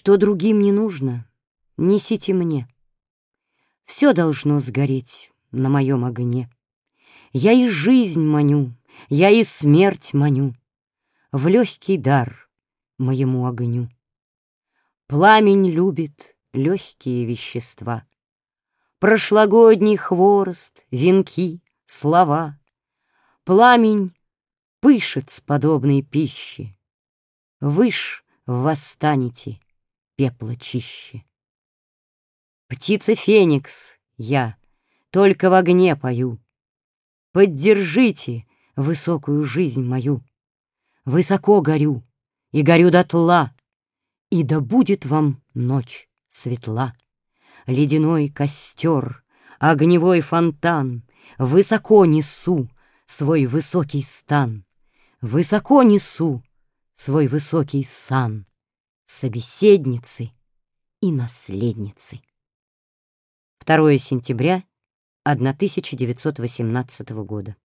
Что другим не нужно, несите мне. Все должно сгореть на моем огне. Я и жизнь маню, я и смерть маню В легкий дар моему огню. Пламень любит легкие вещества, Прошлогодний хворост, венки, слова. Пламень пышет с подобной пищи, Выш восстанете пепла чище. Птица Феникс я, только в огне пою. Поддержите высокую жизнь мою. Высоко горю и горю дотла, И да будет вам ночь светла. Ледяной костер, огневой фонтан, Высоко несу свой высокий стан, Высоко несу свой высокий сан Собеседницы и наследницы. 2 сентября 1918 года.